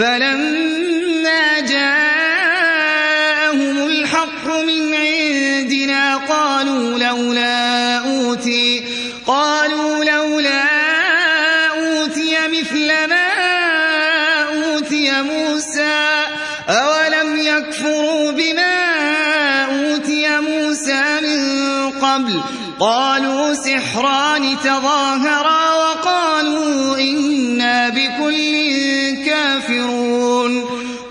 فلما جاءهم الحق من عندنا قالوا لولا أوتي قالوا لولا أوتي مثل ما أوتي موسى أولم يكفروا بما أوتي موسى من قبل؟ قالوا سحران تظاهرا وقالوا إنا بكل الكافرون.